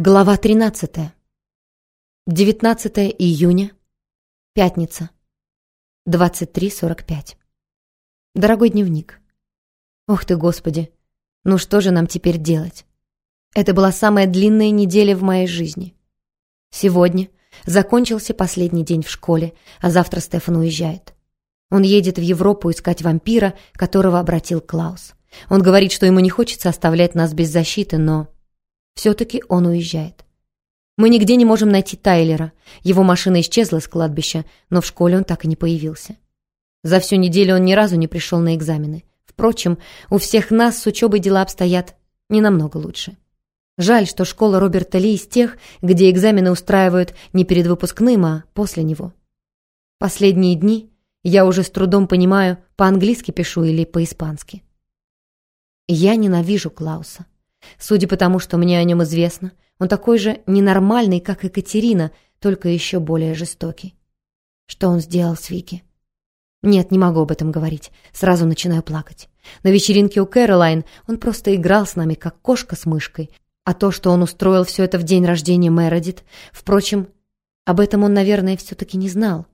Глава 13. 19 июня. Пятница. 23.45. Дорогой дневник. Ох ты, Господи, ну что же нам теперь делать? Это была самая длинная неделя в моей жизни. Сегодня закончился последний день в школе, а завтра Стефан уезжает. Он едет в Европу искать вампира, которого обратил Клаус. Он говорит, что ему не хочется оставлять нас без защиты, но все-таки он уезжает. Мы нигде не можем найти Тайлера. Его машина исчезла с кладбища, но в школе он так и не появился. За всю неделю он ни разу не пришел на экзамены. Впрочем, у всех нас с учебой дела обстоят не намного лучше. Жаль, что школа Роберта Ли из тех, где экзамены устраивают не перед выпускным, а после него. Последние дни я уже с трудом понимаю, по-английски пишу или по-испански. Я ненавижу Клауса. Судя по тому, что мне о нем известно, он такой же ненормальный, как и Катерина, только еще более жестокий. Что он сделал с Вики? Нет, не могу об этом говорить. Сразу начинаю плакать. На вечеринке у Кэролайн он просто играл с нами, как кошка с мышкой. А то, что он устроил все это в день рождения Мередит, впрочем, об этом он, наверное, все-таки не знал.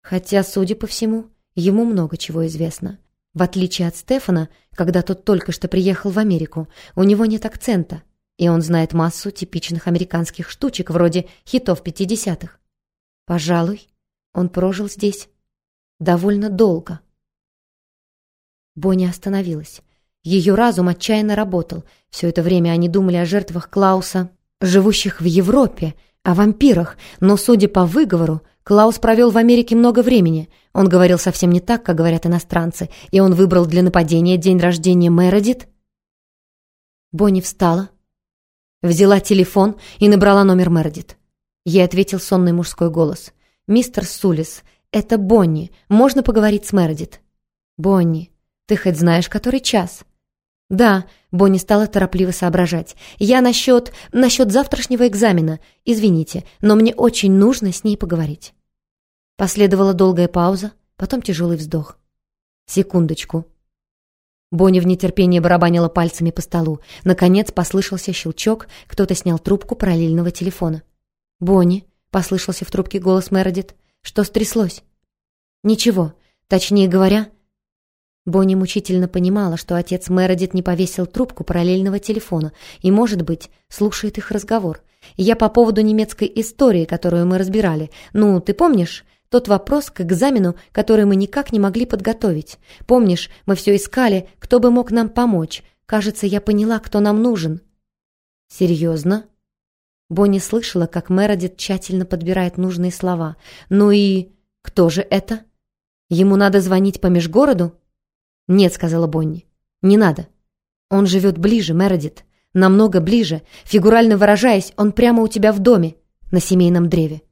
Хотя, судя по всему, ему много чего известно. В отличие от Стефана, когда тот только что приехал в Америку, у него нет акцента, и он знает массу типичных американских штучек, вроде хитов 50-х. Пожалуй, он прожил здесь довольно долго. Бонни остановилась. Ее разум отчаянно работал. Все это время они думали о жертвах Клауса, живущих в Европе, о вампирах, но, судя по выговору, Клаус провел в Америке много времени. Он говорил совсем не так, как говорят иностранцы, и он выбрал для нападения день рождения Мередит. Бонни встала, взяла телефон и набрала номер Мередит. Ей ответил сонный мужской голос. «Мистер Сулис, это Бонни. Можно поговорить с Мередит?» «Бонни, ты хоть знаешь, который час?» «Да», — Бонни стала торопливо соображать. «Я насчет... насчет завтрашнего экзамена. Извините, но мне очень нужно с ней поговорить». Последовала долгая пауза, потом тяжелый вздох. «Секундочку». Бонни в нетерпении барабанила пальцами по столу. Наконец послышался щелчок, кто-то снял трубку параллельного телефона. «Бонни», — послышался в трубке голос Мередит, — «что стряслось?» «Ничего. Точнее говоря, Бонни мучительно понимала, что отец Мередит не повесил трубку параллельного телефона и, может быть, слушает их разговор. Я по поводу немецкой истории, которую мы разбирали. Ну, ты помнишь? Тот вопрос к экзамену, который мы никак не могли подготовить. Помнишь, мы все искали, кто бы мог нам помочь. Кажется, я поняла, кто нам нужен. Серьезно? Бонни слышала, как Мередит тщательно подбирает нужные слова. Ну и кто же это? Ему надо звонить по межгороду? «Нет», — сказала Бонни, — «не надо. Он живет ближе, Мередит, намного ближе. Фигурально выражаясь, он прямо у тебя в доме, на семейном древе».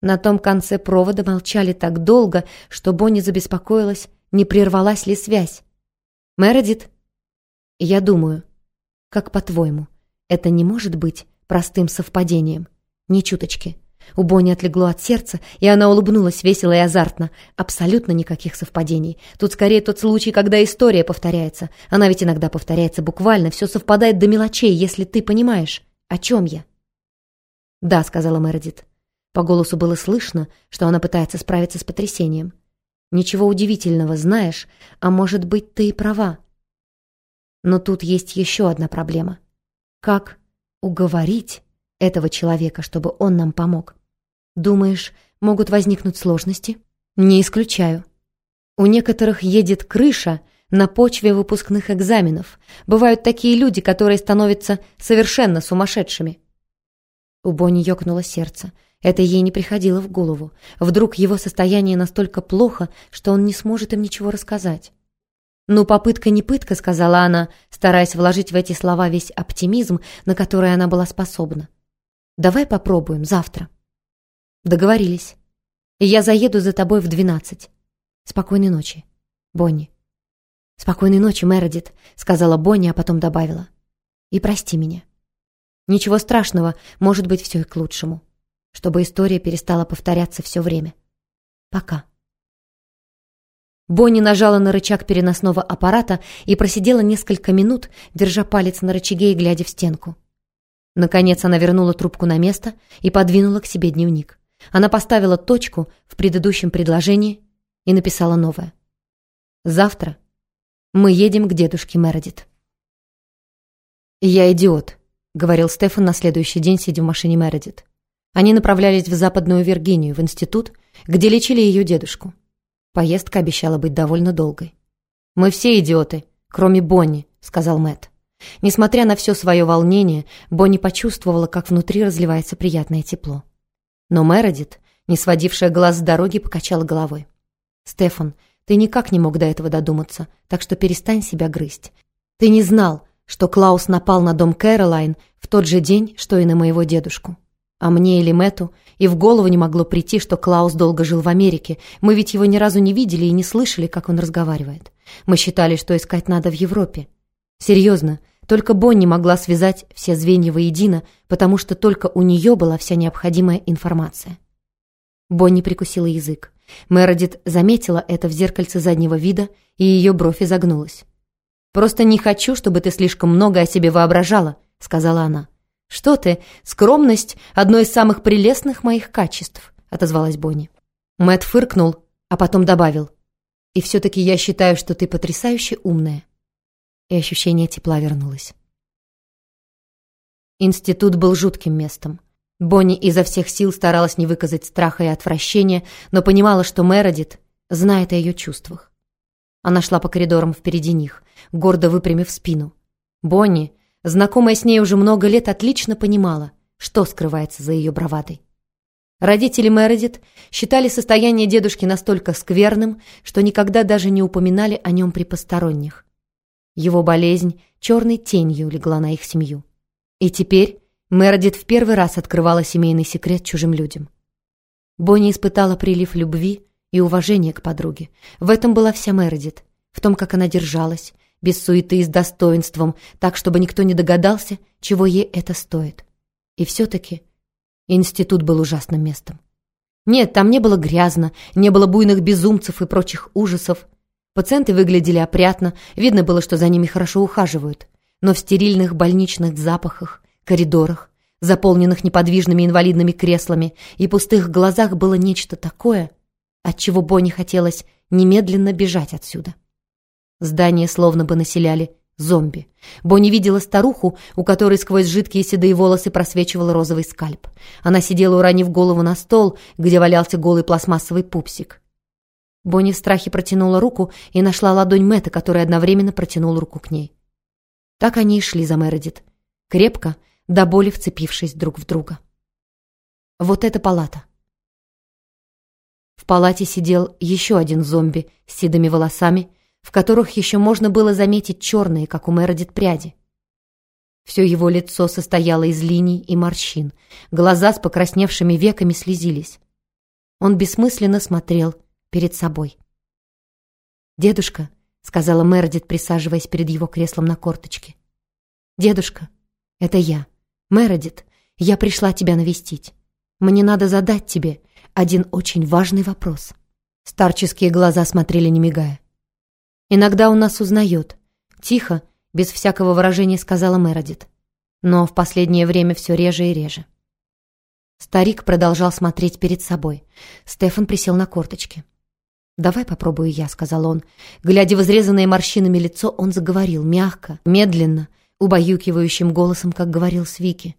На том конце провода молчали так долго, что Бонни забеспокоилась, не прервалась ли связь. «Мередит?» «Я думаю, как по-твоему, это не может быть простым совпадением? Ни чуточки». У Бонни отлегло от сердца, и она улыбнулась весело и азартно. Абсолютно никаких совпадений. Тут скорее тот случай, когда история повторяется. Она ведь иногда повторяется буквально, все совпадает до мелочей, если ты понимаешь, о чем я. «Да», — сказала Мередит. По голосу было слышно, что она пытается справиться с потрясением. «Ничего удивительного, знаешь, а может быть, ты и права. Но тут есть еще одна проблема. Как уговорить этого человека, чтобы он нам помог?» Думаешь, могут возникнуть сложности? Не исключаю. У некоторых едет крыша на почве выпускных экзаменов. Бывают такие люди, которые становятся совершенно сумасшедшими. У Бонни ёкнуло сердце. Это ей не приходило в голову. Вдруг его состояние настолько плохо, что он не сможет им ничего рассказать. «Ну, попытка не пытка», — сказала она, стараясь вложить в эти слова весь оптимизм, на который она была способна. «Давай попробуем завтра». Договорились. Я заеду за тобой в двенадцать. Спокойной ночи, Бонни. Спокойной ночи, Мередит, сказала Бонни, а потом добавила. И прости меня. Ничего страшного, может быть, все и к лучшему. Чтобы история перестала повторяться все время. Пока». Бонни нажала на рычаг переносного аппарата и просидела несколько минут, держа палец на рычаге и глядя в стенку. Наконец она вернула трубку на место и подвинула к себе дневник. Она поставила точку в предыдущем предложении и написала новое. «Завтра мы едем к дедушке Мередит». «Я идиот», — говорил Стефан на следующий день, сидя в машине Мередит. Они направлялись в Западную Виргинию, в институт, где лечили ее дедушку. Поездка обещала быть довольно долгой. «Мы все идиоты, кроме Бонни», — сказал Мэтт. Несмотря на все свое волнение, Бонни почувствовала, как внутри разливается приятное тепло. Но Мередит, не сводившая глаз с дороги, покачала головой. «Стефан, ты никак не мог до этого додуматься, так что перестань себя грызть. Ты не знал, что Клаус напал на дом Кэролайн в тот же день, что и на моего дедушку. А мне или Мэту и в голову не могло прийти, что Клаус долго жил в Америке. Мы ведь его ни разу не видели и не слышали, как он разговаривает. Мы считали, что искать надо в Европе. Серьезно, только Бонни могла связать все звенья воедино, потому что только у нее была вся необходимая информация. Бонни прикусила язык. Мередит заметила это в зеркальце заднего вида, и ее бровь изогнулась. «Просто не хочу, чтобы ты слишком много о себе воображала», — сказала она. «Что ты? Скромность — одно из самых прелестных моих качеств», — отозвалась Бонни. Мэт фыркнул, а потом добавил. «И все-таки я считаю, что ты потрясающе умная». И ощущение тепла вернулось. Институт был жутким местом. Бонни изо всех сил старалась не выказать страха и отвращения, но понимала, что Мередит знает о ее чувствах. Она шла по коридорам впереди них, гордо выпрямив спину. Бонни знакомая с ней уже много лет, отлично понимала, что скрывается за ее бравадой. Родители Мередит считали состояние дедушки настолько скверным, что никогда даже не упоминали о нем при посторонних. Его болезнь черной тенью легла на их семью. И теперь Мередит в первый раз открывала семейный секрет чужим людям. Бонни испытала прилив любви и уважения к подруге. В этом была вся Мередит, в том, как она держалась, без суеты и с достоинством, так, чтобы никто не догадался, чего ей это стоит. И все-таки институт был ужасным местом. Нет, там не было грязно, не было буйных безумцев и прочих ужасов. Пациенты выглядели опрятно, видно было, что за ними хорошо ухаживают. Но в стерильных больничных запахах, коридорах, заполненных неподвижными инвалидными креслами и пустых глазах было нечто такое, от чего Бонни хотелось немедленно бежать отсюда. Здание словно бы населяли зомби. Бонни видела старуху, у которой сквозь жидкие седые волосы просвечивал розовый скальп. Она сидела, уронив голову на стол, где валялся голый пластмассовый пупсик. Бонни в страхе протянула руку и нашла ладонь Мэтта, который одновременно протянул руку к ней. Так они и шли за Мередит, крепко, до боли вцепившись друг в друга. Вот эта палата. В палате сидел еще один зомби с седыми волосами в которых еще можно было заметить черные, как у Мередит, пряди. Все его лицо состояло из линий и морщин, глаза с покрасневшими веками слезились. Он бессмысленно смотрел перед собой. «Дедушка», — сказала Мередит, присаживаясь перед его креслом на корточке. «Дедушка, это я, Мередит, я пришла тебя навестить. Мне надо задать тебе один очень важный вопрос». Старческие глаза смотрели, не мигая. «Иногда он нас узнает», — тихо, без всякого выражения сказала Мередит. Но в последнее время все реже и реже. Старик продолжал смотреть перед собой. Стефан присел на корточки. «Давай попробую я», — сказал он. Глядя в изрезанное морщинами лицо, он заговорил мягко, медленно, убаюкивающим голосом, как говорил Свики.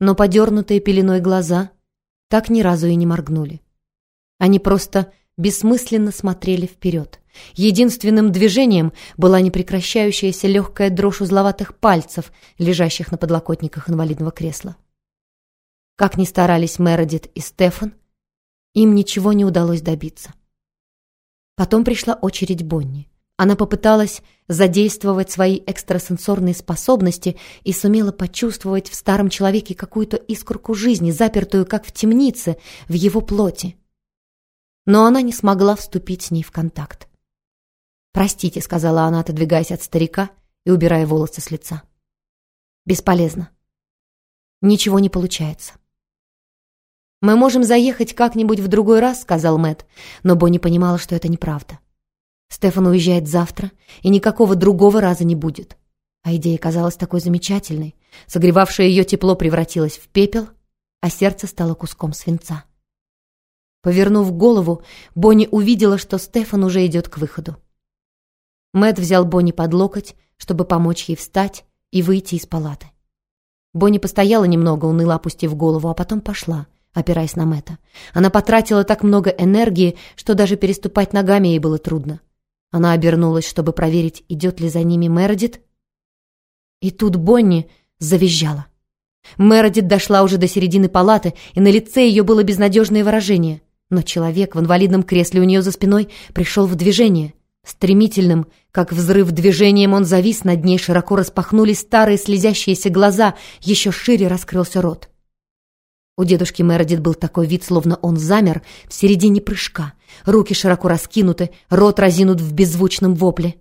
Но подернутые пеленой глаза так ни разу и не моргнули. Они просто бессмысленно смотрели вперед. Единственным движением была непрекращающаяся легкая дрожь узловатых пальцев, лежащих на подлокотниках инвалидного кресла. Как ни старались Мередит и Стефан, им ничего не удалось добиться. Потом пришла очередь Бонни. Она попыталась задействовать свои экстрасенсорные способности и сумела почувствовать в старом человеке какую-то искорку жизни, запертую, как в темнице, в его плоти. Но она не смогла вступить с ней в контакт. «Простите», — сказала она, отодвигаясь от старика и убирая волосы с лица. «Бесполезно. Ничего не получается». «Мы можем заехать как-нибудь в другой раз», — сказал Мэт, но Бонни понимала, что это неправда. Стефан уезжает завтра, и никакого другого раза не будет. А идея казалась такой замечательной. Согревавшее ее тепло превратилось в пепел, а сердце стало куском свинца. Повернув голову, Бонни увидела, что Стефан уже идет к выходу. Мэт взял Бонни под локоть, чтобы помочь ей встать и выйти из палаты. Бонни постояла немного, уныло опустив голову, а потом пошла, опираясь на Мэтта. Она потратила так много энергии, что даже переступать ногами ей было трудно. Она обернулась, чтобы проверить, идет ли за ними Мередит. И тут Бонни завизжала. Мередит дошла уже до середины палаты, и на лице ее было безнадежное выражение. Но человек в инвалидном кресле у нее за спиной пришел в движение. Стремительным, как взрыв движением, он завис над ней, широко распахнулись старые слезящиеся глаза, еще шире раскрылся рот. У дедушки Мередит был такой вид, словно он замер в середине прыжка. Руки широко раскинуты, рот разинут в беззвучном вопле.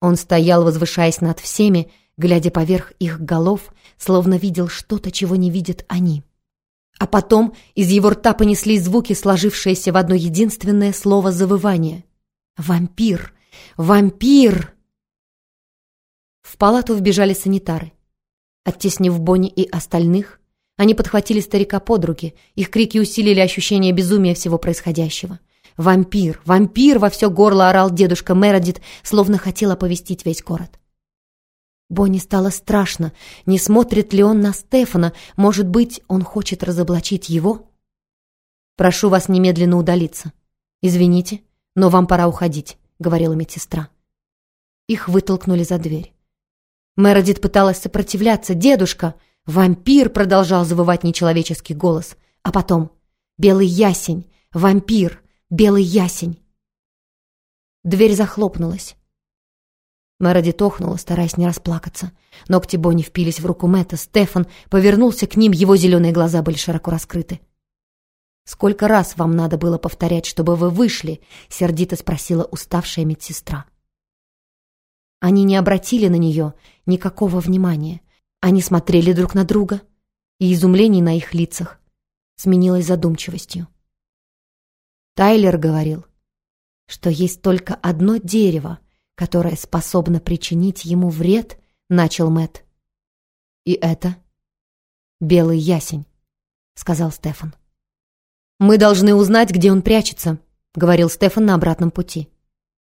Он стоял, возвышаясь над всеми, глядя поверх их голов, словно видел что-то, чего не видят они. А потом из его рта понеслись звуки, сложившиеся в одно единственное слово завывания. «Вампир! Вампир!» В палату вбежали санитары. Оттеснив Бонни и остальных, они подхватили старика под руки, их крики усилили ощущение безумия всего происходящего. «Вампир! Вампир!» — во все горло орал дедушка Мередит, словно хотел оповестить весь город. Бонни стало страшно. Не смотрит ли он на Стефана? Может быть, он хочет разоблачить его? «Прошу вас немедленно удалиться. Извините, но вам пора уходить», — говорила медсестра. Их вытолкнули за дверь. Мередит пыталась сопротивляться. «Дедушка!» «Вампир!» — продолжал завывать нечеловеческий голос. А потом «Белый ясень! Вампир! Белый ясень!» Дверь захлопнулась. Мередит охнула, стараясь не расплакаться. Ногти Бонни впились в руку Мэтта. Стефан повернулся к ним, его зеленые глаза были широко раскрыты. «Сколько раз вам надо было повторять, чтобы вы вышли?» — сердито спросила уставшая медсестра. Они не обратили на нее никакого внимания. Они смотрели друг на друга, и изумление на их лицах сменилось задумчивостью. Тайлер говорил, что есть только одно дерево, которое способно причинить ему вред, начал Мэт. И это белый ясень, сказал Стефан. Мы должны узнать, где он прячется, говорил Стефан на обратном пути.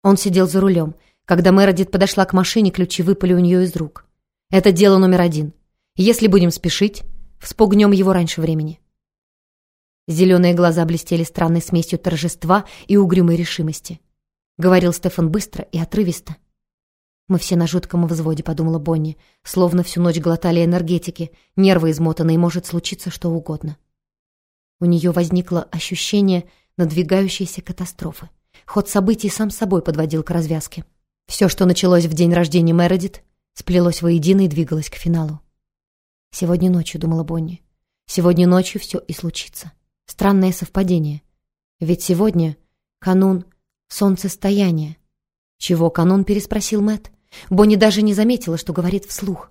Он сидел за рулем. Когда Мередит подошла к машине, ключи выпали у нее из рук. Это дело номер один. Если будем спешить, вспугнем его раньше времени. Зеленые глаза блестели странной смесью торжества и угрюмой решимости. Говорил Стефан быстро и отрывисто. «Мы все на жутком взводе», — подумала Бонни. «Словно всю ночь глотали энергетики, нервы измотаны, и может случиться что угодно». У нее возникло ощущение надвигающейся катастрофы. Ход событий сам собой подводил к развязке. Все, что началось в день рождения Мередит, сплелось воедино и двигалось к финалу. «Сегодня ночью», — думала Бонни. «Сегодня ночью все и случится. Странное совпадение. Ведь сегодня канун солнцестояние». «Чего канун?» — переспросил Мэт. Бонни даже не заметила, что говорит вслух.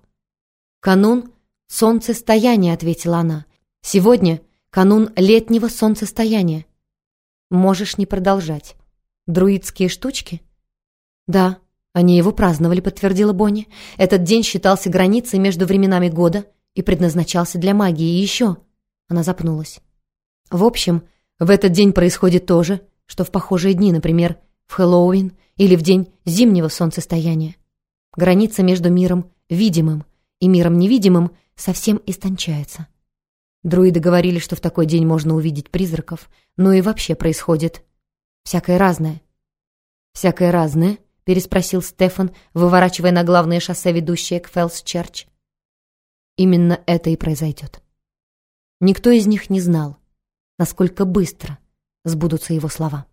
«Канун солнцестояния», — ответила она. «Сегодня канун летнего солнцестояния». «Можешь не продолжать. Друидские штучки?» «Да, они его праздновали», — подтвердила Бонни. «Этот день считался границей между временами года и предназначался для магии. И еще...» Она запнулась. «В общем, в этот день происходит то же, что в похожие дни, например, в Хэллоуин или в день зимнего солнцестояния. Граница между миром видимым и миром невидимым совсем истончается. Друиды говорили, что в такой день можно увидеть призраков, но и вообще происходит всякое разное. «Всякое разное?» — переспросил Стефан, выворачивая на главное шоссе, ведущее к Фелс-Черч. Именно это и произойдет. Никто из них не знал, насколько быстро сбудутся его слова.